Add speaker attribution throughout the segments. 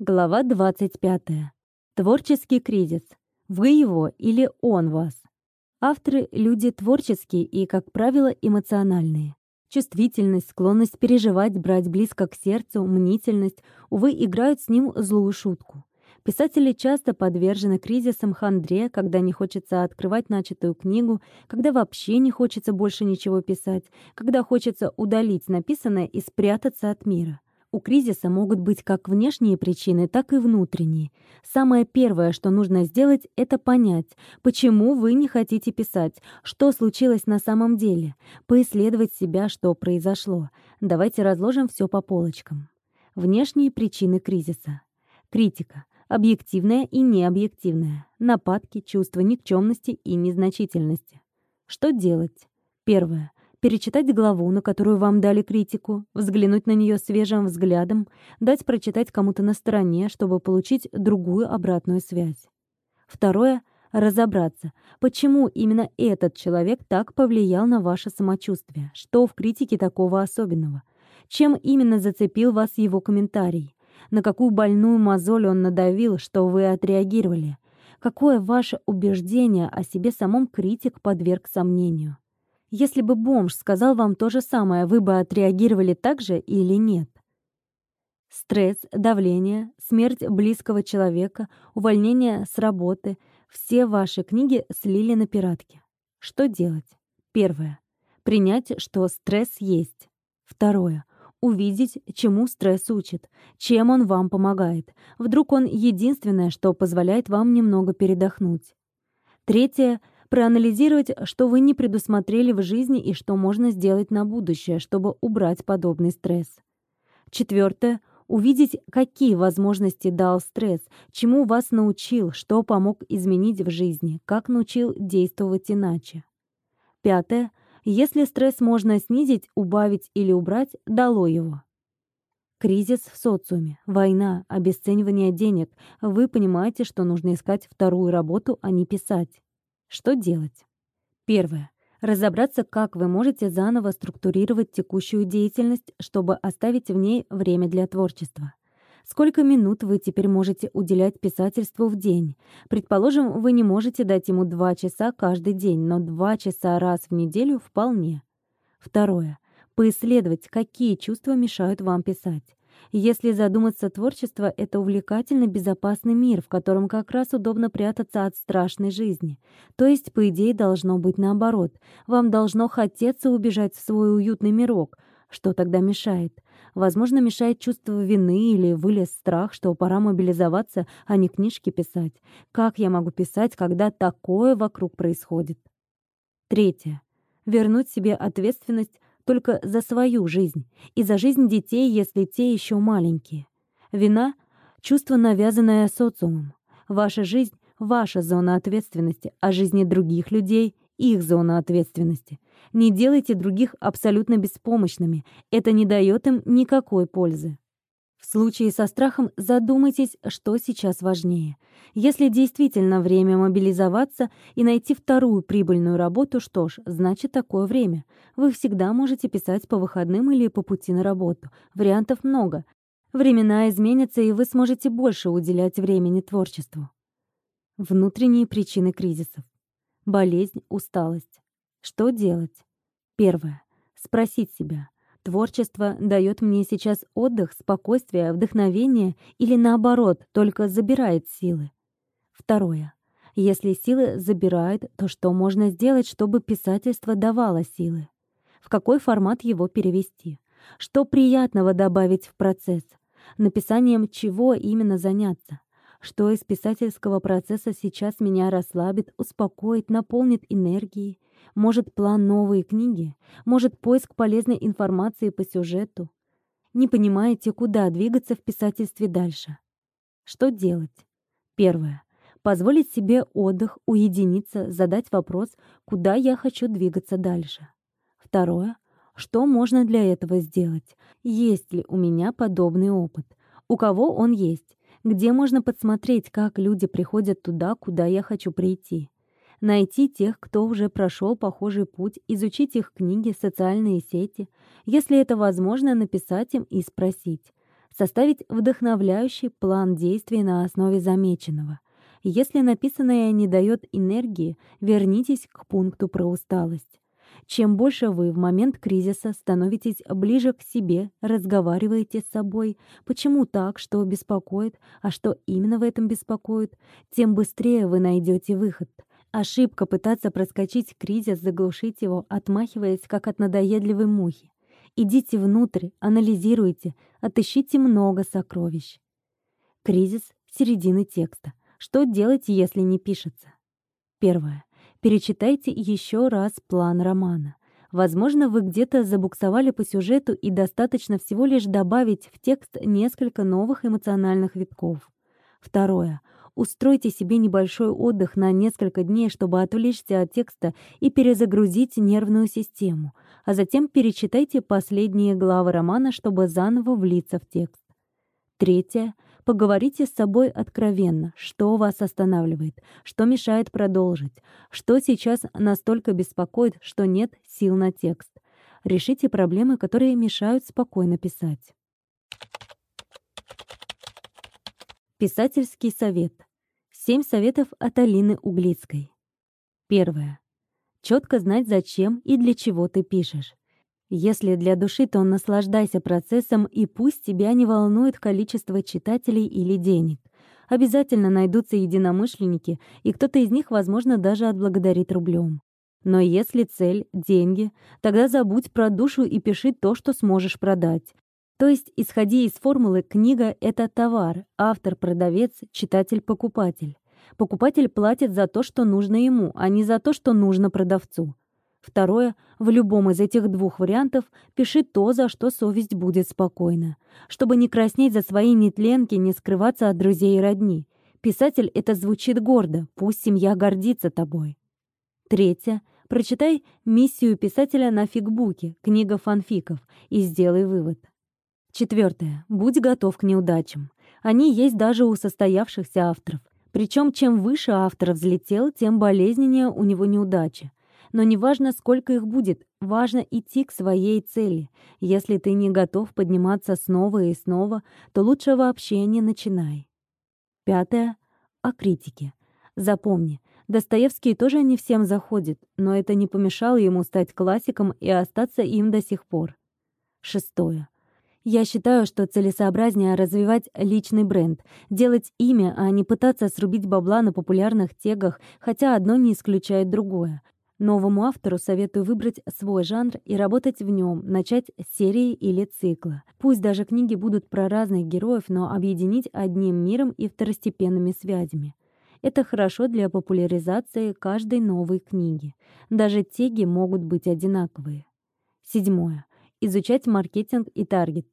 Speaker 1: Глава 25. Творческий кризис. Вы его или он вас? Авторы — люди творческие и, как правило, эмоциональные. Чувствительность, склонность переживать, брать близко к сердцу, мнительность, увы, играют с ним злую шутку. Писатели часто подвержены кризисам хандре, когда не хочется открывать начатую книгу, когда вообще не хочется больше ничего писать, когда хочется удалить написанное и спрятаться от мира. У кризиса могут быть как внешние причины, так и внутренние. Самое первое, что нужно сделать, это понять, почему вы не хотите писать, что случилось на самом деле, поисследовать себя, что произошло. Давайте разложим все по полочкам. Внешние причины кризиса. Критика. Объективная и необъективная. Нападки, чувство никчемности и незначительности. Что делать? Первое перечитать главу, на которую вам дали критику, взглянуть на нее свежим взглядом, дать прочитать кому-то на стороне, чтобы получить другую обратную связь. Второе — разобраться, почему именно этот человек так повлиял на ваше самочувствие, что в критике такого особенного, чем именно зацепил вас его комментарий, на какую больную мозоль он надавил, что вы отреагировали, какое ваше убеждение о себе самом критик подверг сомнению. Если бы бомж сказал вам то же самое, вы бы отреагировали так же или нет? Стресс, давление, смерть близкого человека, увольнение с работы — все ваши книги слили на пиратки. Что делать? Первое. Принять, что стресс есть. Второе. Увидеть, чему стресс учит, чем он вам помогает. Вдруг он единственное, что позволяет вам немного передохнуть. Третье — проанализировать, что вы не предусмотрели в жизни и что можно сделать на будущее, чтобы убрать подобный стресс. Четвертое увидеть, какие возможности дал стресс, чему вас научил, что помог изменить в жизни, как научил действовать иначе. Пятое. Если стресс можно снизить, убавить или убрать, дало его. Кризис в социуме, война, обесценивание денег. Вы понимаете, что нужно искать вторую работу, а не писать. Что делать? Первое. Разобраться, как вы можете заново структурировать текущую деятельность, чтобы оставить в ней время для творчества. Сколько минут вы теперь можете уделять писательству в день? Предположим, вы не можете дать ему два часа каждый день, но два часа раз в неделю вполне. Второе. Поисследовать, какие чувства мешают вам писать. Если задуматься, творчество — это увлекательно безопасный мир, в котором как раз удобно прятаться от страшной жизни. То есть, по идее, должно быть наоборот. Вам должно хотеться убежать в свой уютный мирок. Что тогда мешает? Возможно, мешает чувство вины или вылез страх, что пора мобилизоваться, а не книжки писать. Как я могу писать, когда такое вокруг происходит? Третье. Вернуть себе ответственность только за свою жизнь и за жизнь детей, если те еще маленькие. Вина — чувство, навязанное социумом. Ваша жизнь — ваша зона ответственности, а жизни других людей — их зона ответственности. Не делайте других абсолютно беспомощными, это не дает им никакой пользы. В случае со страхом задумайтесь, что сейчас важнее. Если действительно время мобилизоваться и найти вторую прибыльную работу, что ж, значит такое время. Вы всегда можете писать по выходным или по пути на работу. Вариантов много. Времена изменятся, и вы сможете больше уделять времени творчеству. Внутренние причины кризисов. Болезнь, усталость. Что делать? Первое. Спросить себя, Творчество дает мне сейчас отдых, спокойствие, вдохновение или наоборот, только забирает силы. Второе. Если силы забирают, то что можно сделать, чтобы писательство давало силы? В какой формат его перевести? Что приятного добавить в процесс? Написанием чего именно заняться? Что из писательского процесса сейчас меня расслабит, успокоит, наполнит энергией? Может, план новой книги? Может, поиск полезной информации по сюжету? Не понимаете, куда двигаться в писательстве дальше? Что делать? Первое. Позволить себе отдых, уединиться, задать вопрос, куда я хочу двигаться дальше. Второе. Что можно для этого сделать? Есть ли у меня подобный опыт? У кого он есть? Где можно подсмотреть, как люди приходят туда, куда я хочу прийти? Найти тех, кто уже прошел похожий путь, изучить их книги, социальные сети, если это возможно, написать им и спросить. Составить вдохновляющий план действий на основе замеченного. Если написанное не дает энергии, вернитесь к пункту про усталость. Чем больше вы в момент кризиса становитесь ближе к себе, разговариваете с собой, почему так, что беспокоит, а что именно в этом беспокоит, тем быстрее вы найдете выход. Ошибка пытаться проскочить кризис, заглушить его, отмахиваясь, как от надоедливой мухи. Идите внутрь, анализируйте, отыщите много сокровищ. Кризис середины текста. Что делать, если не пишется? Первое. Перечитайте еще раз план романа. Возможно, вы где-то забуксовали по сюжету и достаточно всего лишь добавить в текст несколько новых эмоциональных витков. Второе. Устройте себе небольшой отдых на несколько дней, чтобы отвлечься от текста и перезагрузить нервную систему, а затем перечитайте последние главы романа, чтобы заново влиться в текст. Третье. Поговорите с собой откровенно, что вас останавливает, что мешает продолжить, что сейчас настолько беспокоит, что нет сил на текст. Решите проблемы, которые мешают спокойно писать. Писательский совет. Семь советов от Алины Углицкой. Первое. Четко знать, зачем и для чего ты пишешь. Если для души, то наслаждайся процессом, и пусть тебя не волнует количество читателей или денег. Обязательно найдутся единомышленники, и кто-то из них, возможно, даже отблагодарит рублем. Но если цель — деньги, тогда забудь про душу и пиши то, что сможешь продать. То есть, исходи из формулы «книга — это товар», автор-продавец, читатель-покупатель. Покупатель платит за то, что нужно ему, а не за то, что нужно продавцу. Второе, в любом из этих двух вариантов пиши то, за что совесть будет спокойна. Чтобы не краснеть за свои нетленки, не скрываться от друзей и родни. Писатель это звучит гордо, пусть семья гордится тобой. Третье, прочитай «Миссию писателя» на фигбуке, книга фанфиков, и сделай вывод. Четвертое, будь готов к неудачам. Они есть даже у состоявшихся авторов. Причем чем выше автор взлетел, тем болезненнее у него неудача. Но не важно, сколько их будет, важно идти к своей цели. Если ты не готов подниматься снова и снова, то лучше вообще не начинай. Пятое. О критике. Запомни, Достоевский тоже не всем заходит, но это не помешало ему стать классиком и остаться им до сих пор. Шестое. Я считаю, что целесообразнее развивать личный бренд, делать имя, а не пытаться срубить бабла на популярных тегах, хотя одно не исключает другое. Новому автору советую выбрать свой жанр и работать в нем, начать с серии или цикла. Пусть даже книги будут про разных героев, но объединить одним миром и второстепенными связями. Это хорошо для популяризации каждой новой книги. Даже теги могут быть одинаковые. Седьмое. Изучать маркетинг и таргет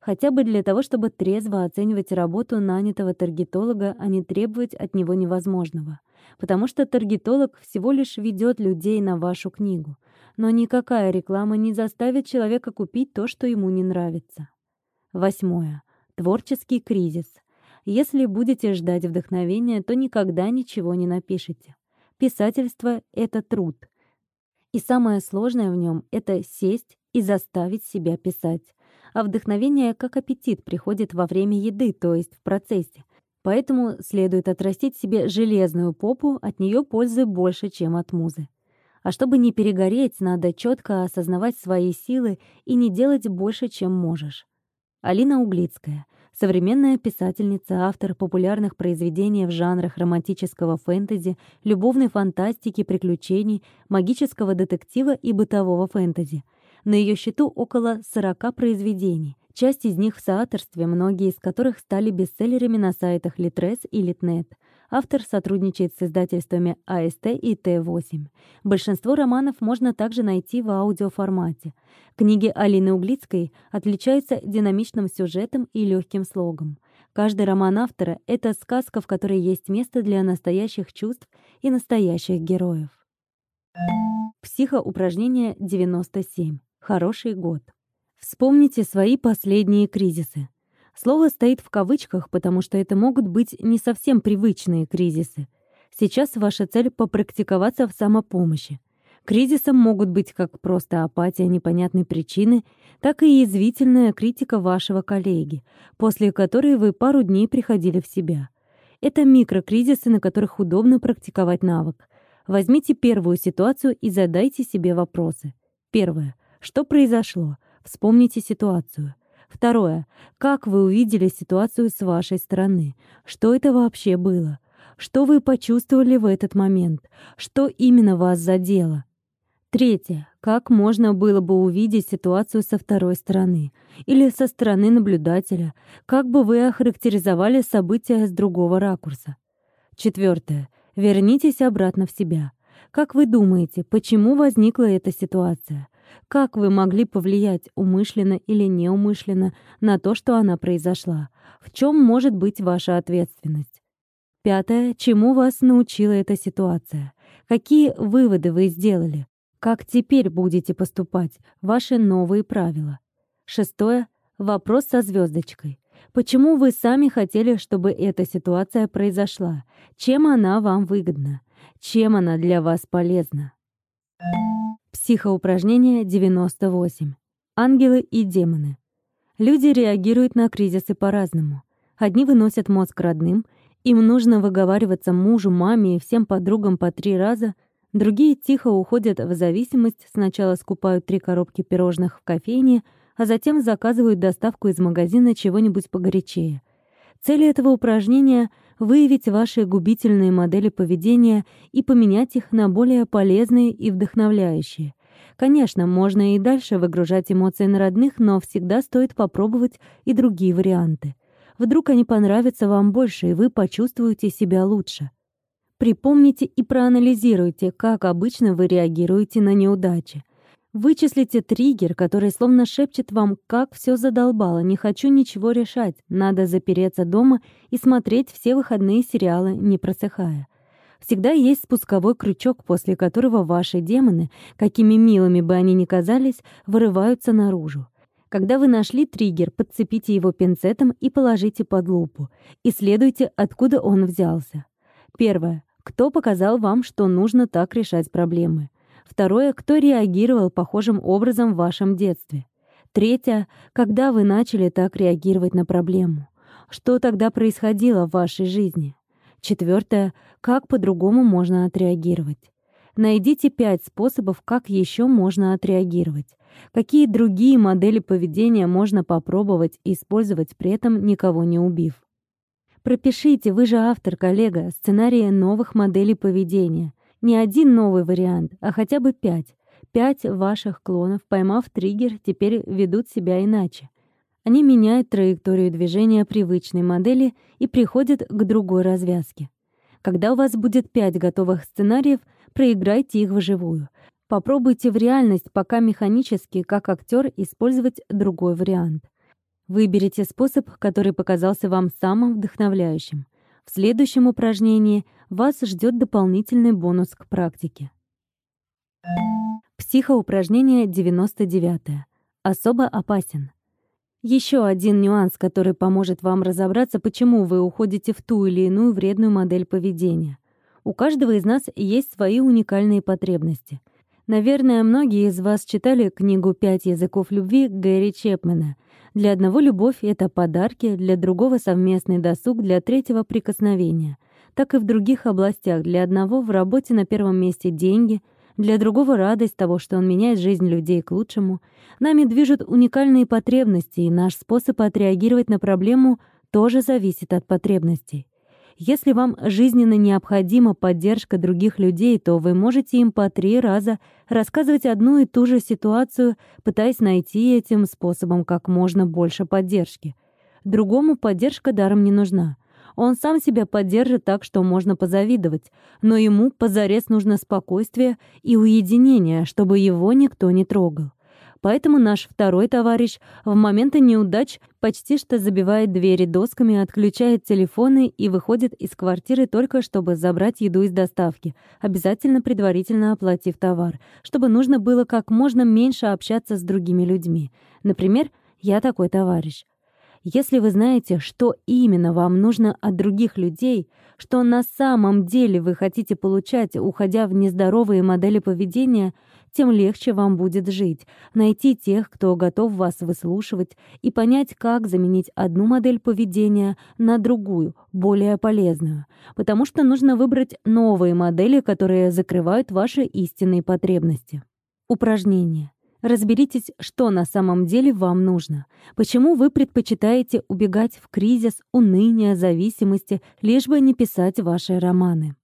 Speaker 1: хотя бы для того, чтобы трезво оценивать работу нанятого таргетолога, а не требовать от него невозможного. Потому что таргетолог всего лишь ведет людей на вашу книгу. Но никакая реклама не заставит человека купить то, что ему не нравится. Восьмое. Творческий кризис. Если будете ждать вдохновения, то никогда ничего не напишете. Писательство — это труд. И самое сложное в нем — это сесть и заставить себя писать а вдохновение, как аппетит, приходит во время еды, то есть в процессе. Поэтому следует отрастить себе железную попу, от нее пользы больше, чем от музы. А чтобы не перегореть, надо четко осознавать свои силы и не делать больше, чем можешь. Алина Углицкая. Современная писательница, автор популярных произведений в жанрах романтического фэнтези, любовной фантастики, приключений, магического детектива и бытового фэнтези — на ее счету около 40 произведений. Часть из них в соавторстве, многие из которых стали бестселлерами на сайтах Litres и Litnet. Автор сотрудничает с издательствами АСТ и Т8. Большинство романов можно также найти в аудиоформате. Книги Алины Углицкой отличаются динамичным сюжетом и легким слогом. Каждый роман автора — это сказка, в которой есть место для настоящих чувств и настоящих героев. Психоупражнение 97. Хороший год. Вспомните свои последние кризисы. Слово стоит в кавычках, потому что это могут быть не совсем привычные кризисы. Сейчас ваша цель — попрактиковаться в самопомощи. Кризисом могут быть как просто апатия непонятной причины, так и язвительная критика вашего коллеги, после которой вы пару дней приходили в себя. Это микрокризисы, на которых удобно практиковать навык. Возьмите первую ситуацию и задайте себе вопросы. Первое. Что произошло? Вспомните ситуацию. Второе. Как вы увидели ситуацию с вашей стороны? Что это вообще было? Что вы почувствовали в этот момент? Что именно вас задело? Третье. Как можно было бы увидеть ситуацию со второй стороны или со стороны наблюдателя? Как бы вы охарактеризовали события с другого ракурса? Четвертое. Вернитесь обратно в себя. Как вы думаете, почему возникла эта ситуация? Как вы могли повлиять умышленно или неумышленно на то, что она произошла? В чем может быть ваша ответственность? Пятое. Чему вас научила эта ситуация? Какие выводы вы сделали? Как теперь будете поступать? Ваши новые правила. Шестое. Вопрос со звездочкой. Почему вы сами хотели, чтобы эта ситуация произошла? Чем она вам выгодна? Чем она для вас полезна? Психоупражнение 98. Ангелы и демоны. Люди реагируют на кризисы по-разному. Одни выносят мозг родным, им нужно выговариваться мужу, маме и всем подругам по три раза, другие тихо уходят в зависимость, сначала скупают три коробки пирожных в кофейне, а затем заказывают доставку из магазина чего-нибудь погорячее. Цель этого упражнения — выявить ваши губительные модели поведения и поменять их на более полезные и вдохновляющие. Конечно, можно и дальше выгружать эмоции на родных, но всегда стоит попробовать и другие варианты. Вдруг они понравятся вам больше, и вы почувствуете себя лучше. Припомните и проанализируйте, как обычно вы реагируете на неудачи. Вычислите триггер, который словно шепчет вам, как все задолбало, не хочу ничего решать, надо запереться дома и смотреть все выходные сериалы, не просыхая. Всегда есть спусковой крючок, после которого ваши демоны, какими милыми бы они ни казались, вырываются наружу. Когда вы нашли триггер, подцепите его пинцетом и положите под лупу. Исследуйте, откуда он взялся. Первое. Кто показал вам, что нужно так решать проблемы? Второе, кто реагировал похожим образом в вашем детстве. Третье, когда вы начали так реагировать на проблему. Что тогда происходило в вашей жизни? Четвертое, как по-другому можно отреагировать. Найдите пять способов, как еще можно отреагировать. Какие другие модели поведения можно попробовать использовать, при этом никого не убив. Пропишите, вы же автор, коллега, сценарии новых моделей поведения. Не один новый вариант, а хотя бы пять. Пять ваших клонов, поймав триггер, теперь ведут себя иначе. Они меняют траекторию движения привычной модели и приходят к другой развязке. Когда у вас будет пять готовых сценариев, проиграйте их вживую. Попробуйте в реальность, пока механически, как актер, использовать другой вариант. Выберите способ, который показался вам самым вдохновляющим. В следующем упражнении вас ждет дополнительный бонус к практике. Психоупражнение 99. Особо опасен. Еще один нюанс, который поможет вам разобраться, почему вы уходите в ту или иную вредную модель поведения. У каждого из нас есть свои уникальные потребности. Наверное, многие из вас читали книгу «Пять языков любви» Гэри Чепмена — для одного любовь — это подарки, для другого — совместный досуг, для третьего — прикосновения. Так и в других областях. Для одного в работе на первом месте деньги, для другого — радость того, что он меняет жизнь людей к лучшему. Нами движут уникальные потребности, и наш способ отреагировать на проблему тоже зависит от потребностей. Если вам жизненно необходима поддержка других людей, то вы можете им по три раза рассказывать одну и ту же ситуацию, пытаясь найти этим способом как можно больше поддержки. Другому поддержка даром не нужна. Он сам себя поддержит так, что можно позавидовать, но ему позарез нужно спокойствие и уединение, чтобы его никто не трогал. Поэтому наш второй товарищ в моменты неудач почти что забивает двери досками, отключает телефоны и выходит из квартиры только чтобы забрать еду из доставки, обязательно предварительно оплатив товар, чтобы нужно было как можно меньше общаться с другими людьми. Например, я такой товарищ. Если вы знаете, что именно вам нужно от других людей, что на самом деле вы хотите получать, уходя в нездоровые модели поведения, тем легче вам будет жить, найти тех, кто готов вас выслушивать, и понять, как заменить одну модель поведения на другую, более полезную. Потому что нужно выбрать новые модели, которые закрывают ваши истинные потребности. Упражнение. Разберитесь, что на самом деле вам нужно. Почему вы предпочитаете убегать в кризис, уныние, зависимости, лишь бы не писать ваши романы.